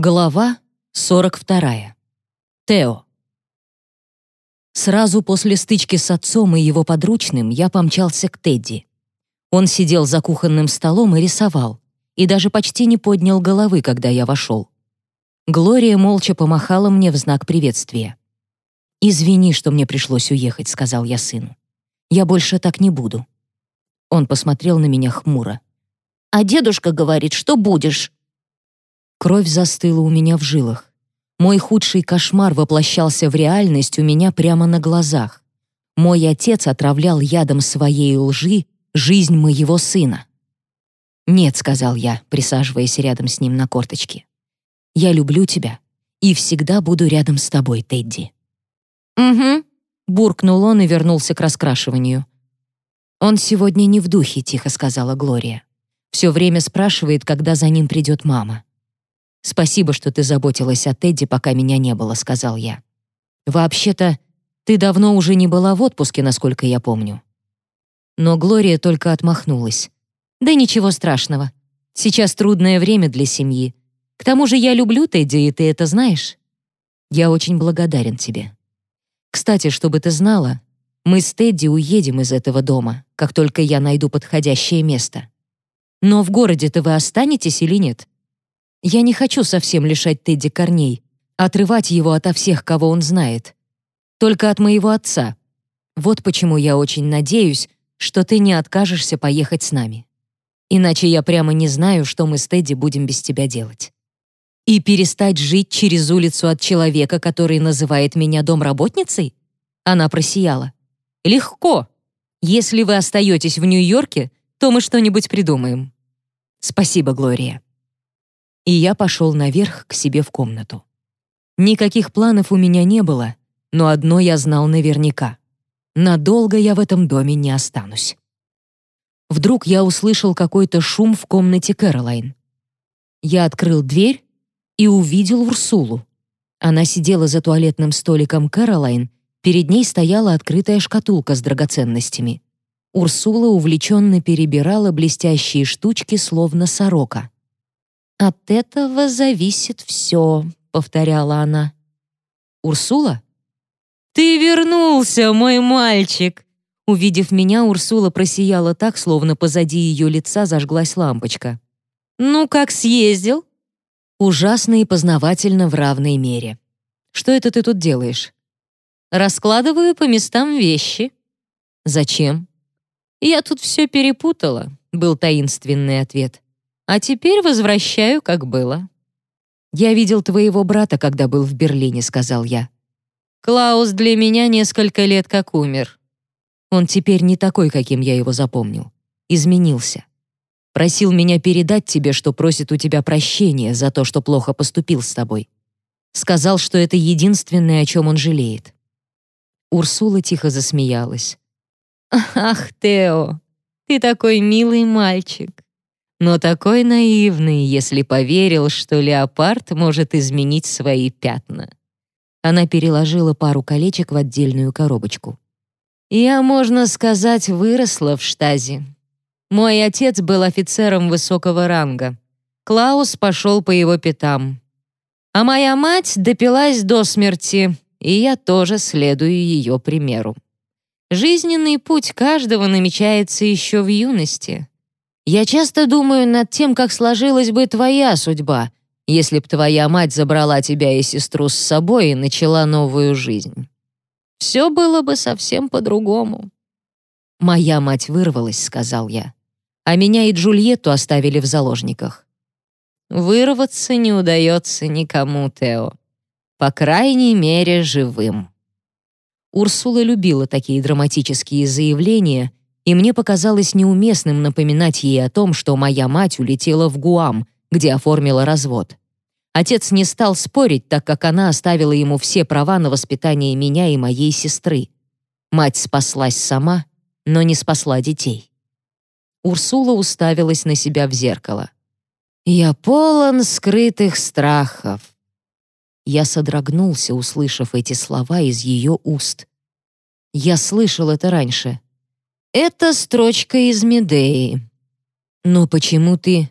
Глава 42. Тео. Сразу после стычки с отцом и его подручным я помчался к Тедди. Он сидел за кухонным столом и рисовал, и даже почти не поднял головы, когда я вошел. Глория молча помахала мне в знак приветствия. «Извини, что мне пришлось уехать», — сказал я сыну. «Я больше так не буду». Он посмотрел на меня хмуро. «А дедушка говорит, что будешь». Кровь застыла у меня в жилах. Мой худший кошмар воплощался в реальность у меня прямо на глазах. Мой отец отравлял ядом своей лжи жизнь моего сына. «Нет», — сказал я, присаживаясь рядом с ним на корточке. «Я люблю тебя и всегда буду рядом с тобой, Тедди». «Угу», — буркнул он и вернулся к раскрашиванию. «Он сегодня не в духе», — тихо сказала Глория. «Все время спрашивает, когда за ним придет мама». «Спасибо, что ты заботилась о Тедди, пока меня не было», — сказал я. «Вообще-то, ты давно уже не была в отпуске, насколько я помню». Но Глория только отмахнулась. «Да ничего страшного. Сейчас трудное время для семьи. К тому же я люблю Тедди, и ты это знаешь. Я очень благодарен тебе. Кстати, чтобы ты знала, мы с Тедди уедем из этого дома, как только я найду подходящее место. Но в городе-то вы останетесь или нет? Я не хочу совсем лишать Тедди корней, отрывать его ото всех, кого он знает. Только от моего отца. Вот почему я очень надеюсь, что ты не откажешься поехать с нами. Иначе я прямо не знаю, что мы с Тедди будем без тебя делать. И перестать жить через улицу от человека, который называет меня домработницей? Она просияла. Легко. Если вы остаетесь в Нью-Йорке, то мы что-нибудь придумаем. Спасибо, Глория и я пошел наверх к себе в комнату. Никаких планов у меня не было, но одно я знал наверняка. Надолго я в этом доме не останусь. Вдруг я услышал какой-то шум в комнате Кэролайн. Я открыл дверь и увидел Урсулу. Она сидела за туалетным столиком Кэролайн, перед ней стояла открытая шкатулка с драгоценностями. Урсула увлеченно перебирала блестящие штучки, словно сорока. «От этого зависит все», — повторяла она. «Урсула?» «Ты вернулся, мой мальчик!» Увидев меня, Урсула просияла так, словно позади ее лица зажглась лампочка. «Ну, как съездил?» «Ужасно и познавательно в равной мере. Что это ты тут делаешь?» «Раскладываю по местам вещи». «Зачем?» «Я тут все перепутала», — был таинственный ответ. А теперь возвращаю, как было». «Я видел твоего брата, когда был в Берлине», — сказал я. «Клаус для меня несколько лет как умер. Он теперь не такой, каким я его запомнил. Изменился. Просил меня передать тебе, что просит у тебя прощения за то, что плохо поступил с тобой. Сказал, что это единственное, о чем он жалеет». Урсула тихо засмеялась. «Ах, Тео, ты такой милый мальчик но такой наивный, если поверил, что леопард может изменить свои пятна. Она переложила пару колечек в отдельную коробочку. «Я, можно сказать, выросла в штазе. Мой отец был офицером высокого ранга. Клаус пошел по его пятам. А моя мать допилась до смерти, и я тоже следую ее примеру. Жизненный путь каждого намечается еще в юности. Я часто думаю над тем, как сложилась бы твоя судьба, если б твоя мать забрала тебя и сестру с собой и начала новую жизнь. Все было бы совсем по-другому». «Моя мать вырвалась», — сказал я. «А меня и Джульетту оставили в заложниках». «Вырваться не удается никому, Тео. По крайней мере, живым». Урсула любила такие драматические заявления и мне показалось неуместным напоминать ей о том, что моя мать улетела в Гуам, где оформила развод. Отец не стал спорить, так как она оставила ему все права на воспитание меня и моей сестры. Мать спаслась сама, но не спасла детей. Урсула уставилась на себя в зеркало. «Я полон скрытых страхов». Я содрогнулся, услышав эти слова из ее уст. Я слышал это раньше. Это строчка из Медеи. Но почему ты...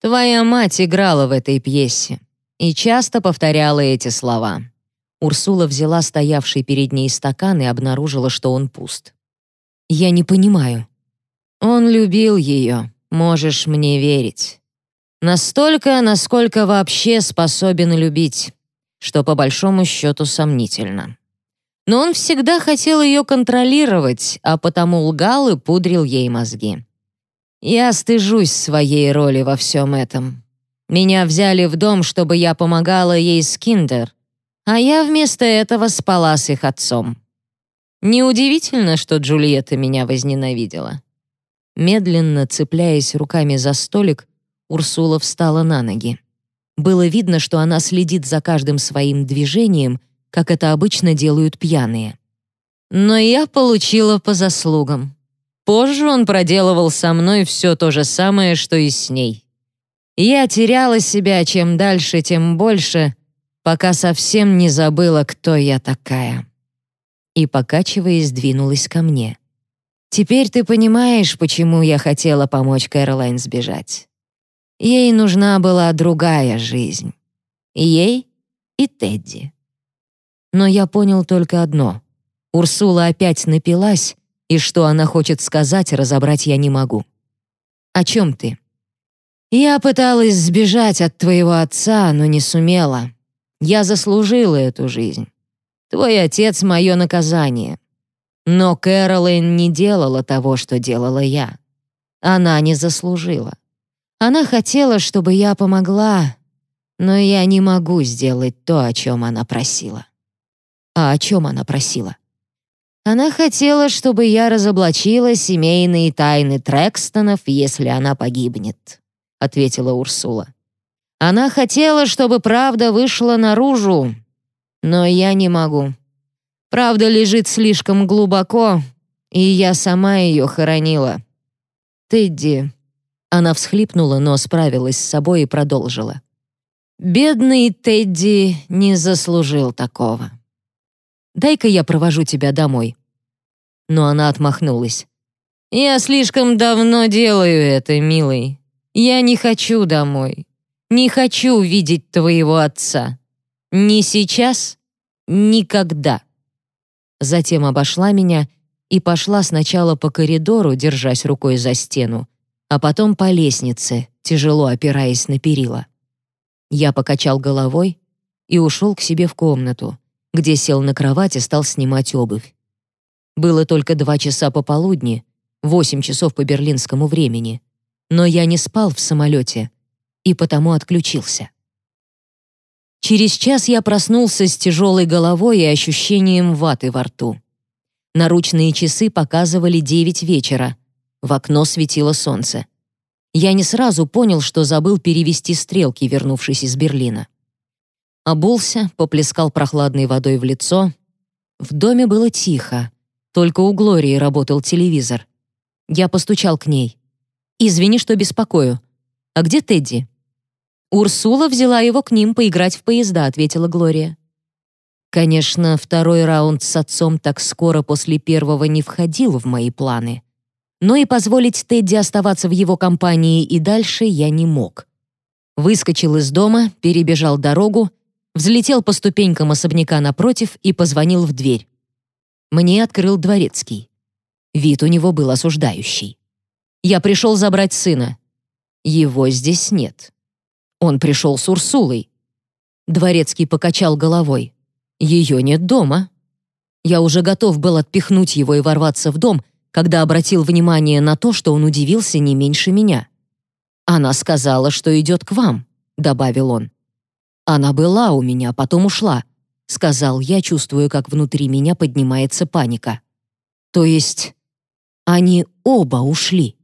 Твоя мать играла в этой пьесе. и часто повторяла эти слова. Урсула взяла стоявший перед ней стакан и обнаружила, что он пуст. «Я не понимаю». «Он любил ее, можешь мне верить. Настолько, насколько вообще способен любить, что по большому счету сомнительно. Но он всегда хотел ее контролировать, а потому лгал и пудрил ей мозги. Я стыжусь своей роли во всем этом. Меня взяли в дом, чтобы я помогала ей с киндер, а я вместо этого спала с их отцом. Неудивительно, что Джульетта меня возненавидела. Медленно, цепляясь руками за столик, Урсула встала на ноги. Было видно, что она следит за каждым своим движением, как это обычно делают пьяные. Но я получила по заслугам. Позже он проделывал со мной все то же самое, что и с ней. Я теряла себя чем дальше, тем больше, пока совсем не забыла, кто я такая. И, покачиваясь, двинулась ко мне. «Теперь ты понимаешь, почему я хотела помочь Кэролайн сбежать. Ей нужна была другая жизнь. Ей и Тедди. Но я понял только одно. Урсула опять напилась, и что она хочет сказать, разобрать я не могу. «О чем ты?» «Я пыталась сбежать от твоего отца, но не сумела. Я заслужила эту жизнь. Твой отец — мое наказание. Но Кэролайн не делала того, что делала я. Она не заслужила. Она хотела, чтобы я помогла, но я не могу сделать то, о чем она просила. А о чем она просила? Она хотела, чтобы я разоблачила семейные тайны Трекстонов, если она погибнет, ответила Урсула. Она хотела, чтобы правда вышла наружу, но я не могу. Правда лежит слишком глубоко, и я сама ее хоронила. Тедди, она всхлипнула, но справилась с собой и продолжила. «Бедный Тедди не заслужил такого. Дай-ка я провожу тебя домой». Но она отмахнулась. «Я слишком давно делаю это, милый. Я не хочу домой. Не хочу видеть твоего отца. Ни сейчас, никогда». Затем обошла меня и пошла сначала по коридору, держась рукой за стену, а потом по лестнице, тяжело опираясь на перила. Я покачал головой и ушел к себе в комнату, где сел на кровать и стал снимать обувь. Было только два часа пополудни, восемь часов по берлинскому времени, но я не спал в самолете и потому отключился. Через час я проснулся с тяжелой головой и ощущением ваты во рту. Наручные часы показывали девять вечера — в окно светило солнце. Я не сразу понял, что забыл перевести стрелки, вернувшись из Берлина. Обулся, поплескал прохладной водой в лицо. В доме было тихо. Только у Глории работал телевизор. Я постучал к ней. «Извини, что беспокою. А где Тедди?» «Урсула взяла его к ним поиграть в поезда», — ответила Глория. Конечно, второй раунд с отцом так скоро после первого не входил в мои планы но и позволить Тедди оставаться в его компании и дальше я не мог. Выскочил из дома, перебежал дорогу, взлетел по ступенькам особняка напротив и позвонил в дверь. Мне открыл дворецкий. Вид у него был осуждающий. Я пришел забрать сына. Его здесь нет. Он пришел с Урсулой. Дворецкий покачал головой. Ее нет дома. Я уже готов был отпихнуть его и ворваться в дом, когда обратил внимание на то, что он удивился не меньше меня. «Она сказала, что идет к вам», — добавил он. «Она была у меня, потом ушла», — сказал я, чувствуя, как внутри меня поднимается паника. «То есть они оба ушли?»